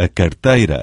a carteira.